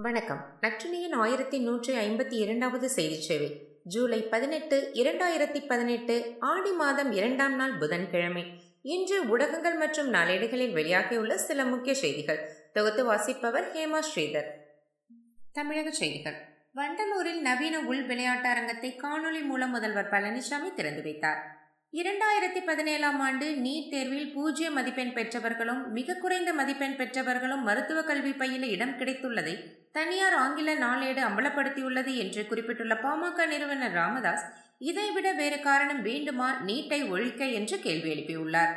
வணக்கம். நற்றினியின் ஆயிரத்தி நூற்றி ஐம்பத்தி இரண்டாவது செய்தி சேவை. ஜூலை பதினெட்டு இரண்டாயிரத்தி பதினெட்டு ஆடி மாதம் இரண்டாம் நாள் புதன்கிழமை. இன்று ஊடகங்கள் மற்றும் நாளேடுகளில் வெளியாகியுள்ள சில முக்கிய செய்திகள். தொகுத்து வாசிப்பவர் ஹேமா ஸ்ரீதர். தமிழக செய்திகள். வண்டலூரில் நவீன உள் விளையாட்டு அரங்கத்தை காணொலி மூலம் முதல்வர் பழனிசாமி திறந்து வைத்தார். இரண்டாயிரத்தி பதினேழாம் ஆண்டு நீட் தேர்வில் பூஜ்ய மதிப்பெண் பெற்றவர்களும் மிக குறைந்த மதிப்பெண் பெற்றவர்களும் மருத்துவ கல்வி பயில இடம் கிடைத்துள்ளதை தனியார் ஆங்கில நாளேடு அம்பலப்படுத்தியுள்ளது என்று குறிப்பிட்டுள்ள பாமக நிறுவனர் ராமதாஸ் இதைவிட வேறு காரணம் வேண்டுமா? நீட்டை ஒழிக்க என்று கேள்வி எழுப்பியுள்ளார்.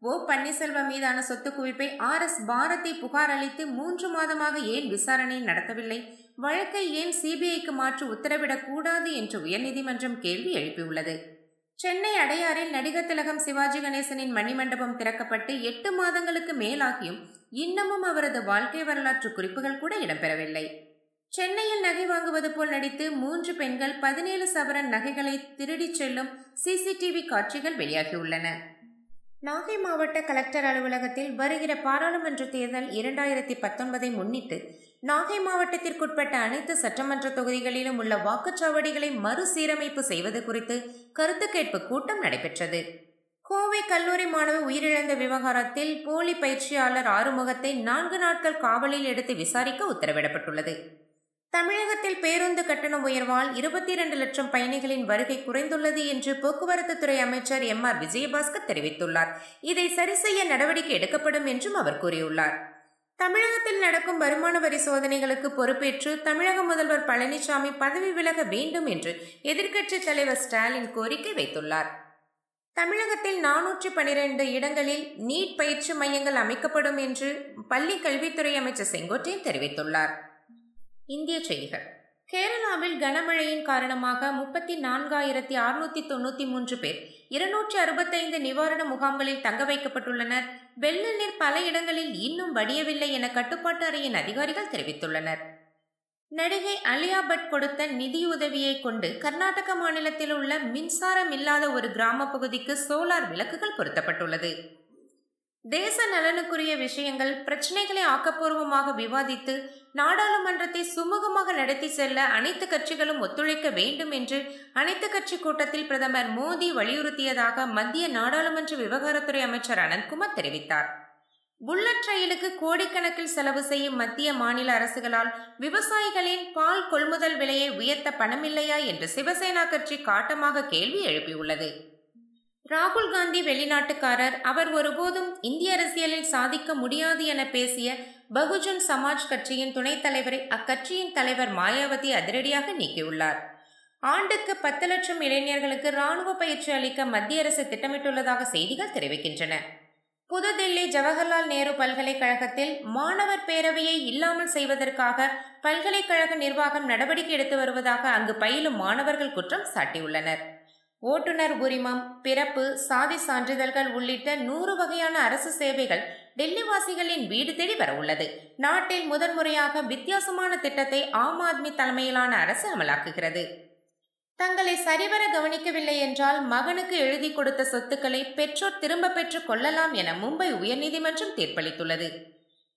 ஓ பன்னீர்செல்வம் மீதான சொத்து குவிப்பை ஆர் எஸ் பாரதி புகார் அளித்து மூன்று மாதமாக ஏன் விசாரணை நடத்தவில்லை? வழக்கை ஏன் சிபிஐக்கு மாற்று உத்தரவிடக் கூடாது என்று உயர்நீதிமன்றம் கேள்வி எழுப்பியுள்ளது. சென்னை அடையாறில் நடிகர் திலகம் சிவாஜி கணேசனின் மணிமண்டபம் திறக்கப்பட்டு எட்டு மாதங்களுக்கு மேலாகியும் இன்னமும் அவரது வாழ்க்கை வரலாற்று குறிப்புகள் கூட இடம்பெறவில்லை. சென்னையில் நகை வாங்குவது போல் நடித்து மூன்று பெண்கள் பதினேழு சவரன் நகைகளை திருடிச் செல்லும் சிசிடிவி காட்சிகள் வெளியாகியுள்ளன. நாகை மாவட்ட கலெக்டர் அலுவலகத்தில் வருகிற பாராளுமன்ற தேர்தல் இரண்டாயிரத்தி பத்தொன்பதை முன்னிட்டு நாகை மாவட்டத்திற்குட்பட்ட அனைத்து சட்டமன்ற தொகுதிகளிலும் உள்ள வாக்குச்சாவடிகளை மறுசீரமைப்பு செய்வது குறித்து கருத்து கேட்பு கூட்டம் நடைபெற்றது. கோவை கல்லூரி மாணவர் உயிரிழந்த விவகாரத்தில் போலி பயிற்சியாளர் ஆறுமுகத்தை நான்கு நாட்கள் காவலில் எடுத்து விசாரிக்க உத்தரவிடப்பட்டுள்ளது. தமிழகத்தில் பேருந்து கட்டண உயர்வால் இருபத்தி இரண்டு லட்சம் பயணிகளின் வருகை குறைந்துள்ளது என்று போக்குவரத்து துறை அமைச்சர் எம் ஆர் விஜயபாஸ்கர் தெரிவித்துள்ளார். இதை சரி செய்ய நடவடிக்கை எடுக்கப்படும் என்றும் அவர் கூறியுள்ளார். தமிழகத்தில் நடக்கும் வருமான வரி சோதனைகளுக்கு பொறுப்பேற்று தமிழக முதல்வர் பழனிசாமி பதவி விலக வேண்டும் என்று எதிர்க்கட்சித் தலைவர் ஸ்டாலின் கோரிக்கை வைத்துள்ளார். தமிழகத்தில் நானூற்றி பனிரெண்டு இடங்களில் நீட் பயிற்சி மையங்கள் அமைக்கப்படும் என்று பள்ளி கல்வித்துறை அமைச்சர் செங்கோட்டையன் தெரிவித்துள்ளார். இந்திய செய்திகள். கேரளாவில் கனமழையின் காரணமாக முப்பத்தி நான்காயிரத்தி அறுநூத்தி தொண்ணூத்தி மூன்று பேர் இருநூற்றி அறுபத்தைந்து நிவாரண முகாம்களில் தங்க வைக்கப்பட்டுள்ளனர். வெள்ள நீர் பல இடங்களில் இன்னும் வடியவில்லை என கட்டுப்பாட்டு அறையின் அதிகாரிகள் தெரிவித்துள்ளனர். நடிகை அலியா பட் கொடுத்த நிதியுதவியை கொண்டு கர்நாடக மாநிலத்தில் உள்ள மின்சாரம் இல்லாத ஒரு கிராம பகுதிக்கு சோலார் விளக்குகள் பொருத்தப்பட்டுள்ளது. தேச நலனுக்குரிய விஷயங்கள் பிரச்சனைகளை ஆக்கப்பூர்வமாக விவாதித்து நாடாளுமன்றத்தை சுமூகமாக நடத்தி செல்ல அனைத்து கட்சிகளும் ஒத்துழைக்க வேண்டும் என்று அனைத்து கட்சி கூட்டத்தில் பிரதமர் மோடி வலியுறுத்தியதாக மத்திய நாடாளுமன்ற விவகாரத்துறை அமைச்சர் அனந்த்குமார் தெரிவித்தார். புல்லட் ரயிலுக்கு கோடிக்கணக்கில் செலவு செய்யும் மத்திய மாநில அரசுகளால் விவசாயிகளின் பால் கொள்முதல் விலையை உயர்த்த பணமில்லையா என்று சிவசேனா கட்சி காட்டமாக கேள்வி எழுப்பியுள்ளது. ராகுல் காந்தி வெளிநாட்டுக்காரர். அவர் ஒருபோதும் இந்திய அரசியலில் சாதிக்க முடியாது என பேசிய பகுஜன் சமாஜ் கட்சியின் துணைத் தலைவரை அக்கட்சியின் தலைவர் மாயாவதி அதிரடியாக நீக்கியுள்ளார். ஆண்டுக்கு பத்து லட்சம் இளைஞர்களுக்கு ராணுவ பயிற்சி அளிக்க மத்திய அரசு திட்டமிட்டுள்ளதாக செய்திகள் தெரிவிக்கின்றன. புதுதில்லி ஜவஹர்லால் நேரு பல்கலைக்கழகத்தில் மாணவர் பேரவையை இல்லாமல் செய்வதற்காக பல்கலைக்கழக நிர்வாகம் நடவடிக்கை எடுத்து வருவதாக அங்கு பயிலும் மாணவர்கள் குற்றம் சாட்டியுள்ளனர். ஓட்டுநர் உரிமம் பிறப்பு சாதி சான்றிதழ்கள் உள்ளிட்ட நூறு வகையான அரசு சேவைகள் டெல்லி வாசிகளின் வீடு தேடி வர உள்ளது. நாட்டில் முதன்முறையாக வித்தியாசமான திட்டத்தை ஆம் ஆத்மி தலைமையிலான அரசு அமலாக்குகிறது. தங்களை சரிவர கவனிக்கவில்லை என்றால் மகனுக்கு எழுதி கொடுத்த சொத்துக்களை பெற்றோர் திரும்ப பெற்றுக் கொள்ளலாம் என மும்பை உயர்நீதிமன்றம் தீர்ப்பளித்துள்ளது.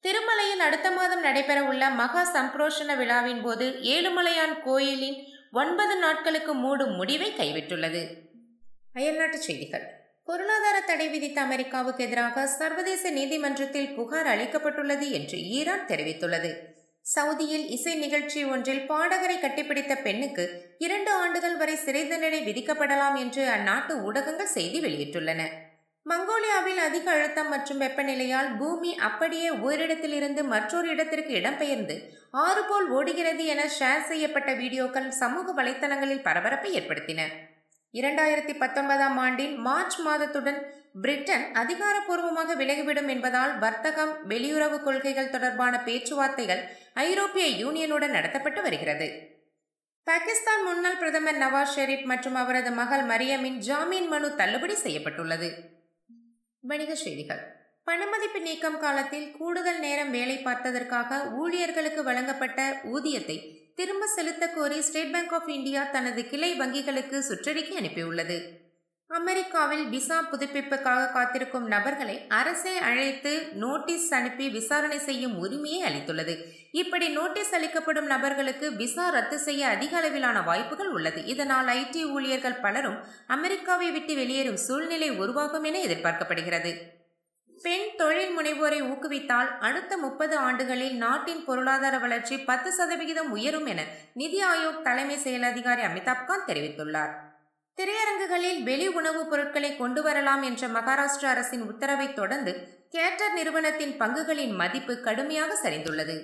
திருமலையில் அடுத்த மாதம் நடைபெறவுள்ள மகா சம்ப்ரோஷண விழாவின் போது ஏழுமலையான் கோயிலின் ஒன்பது நாட்களுக்கு மூடும் முடிவை கைவிட்டுள்ளது. அயல்நாட்டுச் செய்திகள். பொருளாதார தடை விதித்த அமெரிக்காவுக்கு எதிராக சர்வதேச நீதிமன்றத்தில் புகார் அளிக்கப்பட்டுள்ளது என்று ஈரான் தெரிவித்துள்ளது. சவுதியில் இசை நிகழ்ச்சி ஒன்றில் பாடகரை கட்டிப்பிடித்த பெண்ணுக்கு இரண்டு ஆண்டுகள் வரை சிறை தண்டனை விதிக்கப்படலாம் என்று அந்நாட்டு ஊடகங்கள் செய்தி வெளியிட்டுள்ளன. மங்கோலியாவில் அதிக அழுத்தம் மற்றும் வெப்பநிலையால் பூமி அப்படியே ஓரிடத்திலிருந்து மற்றொரு இடத்திற்கு இடம்பெயர்ந்து ஆறு போல் ஓடுகிறது என ஷேர் செய்யப்பட்ட வீடியோக்கள் சமூக வலைத்தளங்களில் பரபரப்பை ஏற்படுத்தின. இரண்டாயிரத்தி பத்தொன்பதாம் ஆண்டின் மார்ச் மாதத்துடன் பிரிட்டன் அதிகாரப்பூர்வமாக விலகிவிடும் என்பதால் வர்த்தகம் வெளியுறவு கொள்கைகள் தொடர்பான பேச்சுவார்த்தைகள் ஐரோப்பிய யூனியனுடன் நடத்தப்பட்டு வருகிறது. பாகிஸ்தான் முன்னாள் பிரதமர் நவாஸ் ஷெரீப் மற்றும் அவரது மகள் மரியமின் ஜாமீன் மனு தள்ளுபடி செய்யப்பட்டுள்ளது. வணிக செய்திகள். பணமதிப்பு நீக்கம் காலத்தில் கூடுதல் நேரம் வேலை பார்த்ததற்காக ஊழியர்களுக்கு வழங்கப்பட்ட ஊதியத்தை திரும்ப செலுத்த கோரி ஸ்டேட் பேங்க் ஆஃப் இந்தியா தனது கிளை வங்கிகளுக்கு சுற்றறிக்கை அனுப்பியுள்ளது. அமெரிக்காவில் விசா புதுப்பிப்புக்காக காத்திருக்கும் நபர்களை அரசே அழைத்து நோட்டீஸ் அனுப்பி விசாரணை செய்யும் உரிமையை அளித்துள்ளது. இப்படி நோட்டீஸ் அளிக்கப்படும் நபர்களுக்கு விசா ரத்து செய்ய அதிக அளவிலான வாய்ப்புகள் உள்ளது. இதனால் ஐடி ஊழியர்கள் பலரும் அமெரிக்காவை விட்டு வெளியேறும் சூழ்நிலை உருவாகும் என எதிர்பார்க்கப்படுகிறது. பெண் தொழில் முனைவோரை ஊக்குவித்தால் அடுத்த முப்பது ஆண்டுகளில் நாட்டின் பொருளாதார வளர்ச்சி பத்து சதவிகிதம் உயரும் என நிதி ஆயோக் தலைமை செயல் அதிகாரி அமிதாப் காந்த் தெரிவித்துள்ளார். திரையரங்குகளில் வெளி உணவுப் பொருட்களை கொண்டு வரலாம் என்ற மகாராஷ்டிர அரசின் உத்தரவை தொடர்ந்து கேட்டர் நிறுவனத்தின் பங்குகளின் மதிப்பு கடுமையாக சரிந்துள்ளது.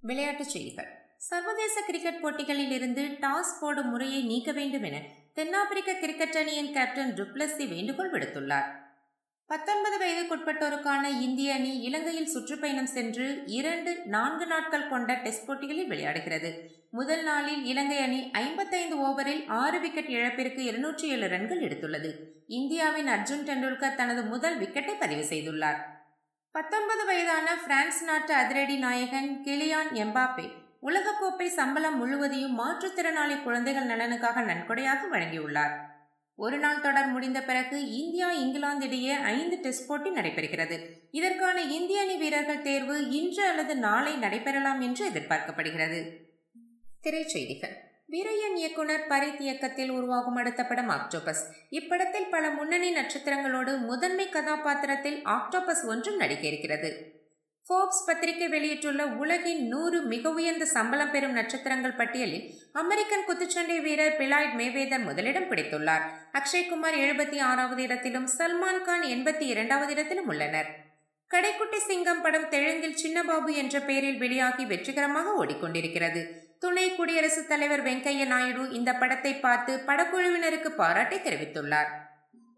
விளையாட்டுச் செய்திகள். சர்வதேச கிரிக்கெட் போட்டிகளில் இருந்து டாஸ் போடும் முறையை நீக்க வேண்டும் என தென்னாப்பிரிக்க கிரிக்கெட் அணியின் கேப்டன் டுப்ளசி வேண்டுகோள் விடுத்துள்ளார். பத்தொன்பது வயதுக்குட்பட்டோருக்கான இந்திய அணி இலங்கையில் சுற்றுப்பயணம் சென்று இரண்டு நான்கு நாட்கள் கொண்ட டெஸ்ட் போட்டிகளில் விளையாடுகிறது. முதல் நாளில் இலங்கை அணி ஐம்பத்தைந்து ஓவரில் ஆறு விக்கெட் இழப்பிற்கு இருநூற்றி ஏழு ரன்கள் எடுத்துள்ளது. இந்தியாவின் அர்ஜுன் டெண்டுல்கர் தனது முதல் விக்கெட்டை பதிவு செய்துள்ளார். பத்தொன்பது வயதான பிரான்ஸ் நாட்டு அதிரடி நாயகன் கிளியான் எம்பாப்பே உலகக்கோப்பை சம்பளம் முழுவதையும் மாற்றுத்திறனாளி குழந்தைகள் நலனுக்காக நன்கொடையாக வழங்கியுள்ளார். ஒரு நாள் தொடர் முடிந்த பிறகு இந்தியா இங்கிலாந்து இடையே ஐந்து டெஸ்ட் போட்டி நடைபெறுகிறது. இதற்கான இந்திய அணி வீரர்கள் தேர்வு இன்று அல்லது நாளை நடைபெறலாம் என்று எதிர்பார்க்கப்படுகிறது. திரைச்செய்திகள். வீரையன் இயக்குனர் பரித் இயக்கத்தில் உருவாகும் அடுத்த படம் ஆக்டோபஸ். இப்படத்தில் பல முன்னணி நட்சத்திரங்களோடு முதன்மை கதாபாத்திரத்தில் ஆக்டோபஸ் ஒன்றும் நடிக்க இருக்கிறது. ஃபோர்ப்ஸ் பத்திரிகை வெளியிட்டுள்ள உலகின் நூறு மிக உயர்ந்த சம்பளம் பெறும் நட்சத்திரங்கள் பட்டியலில் அமெரிக்கன் குத்துச்சண்டை வீரர் பிலாய்ட் மேவேதர் முதலிடம் பிடித்துள்ளார். அக்ஷய்குமார் எழுபத்தி ஆறாவது இடத்திலும் சல்மான் கான் எண்பத்தி இரண்டாவது இடத்திலும் உள்ளனர். கடைக்குட்டி சிங்கம் படம் தெலுங்கில் சின்னபாபு என்ற பெயரில் வெளியாகி வெற்றிகரமாக ஓடிக்கொண்டிருக்கிறது. துணை குடியரசுத் தலைவர் வெங்கையா நாயுடு இந்த படத்தை பார்த்து படக்குழுவினருக்கு பாராட்டை தெரிவித்துள்ளார்.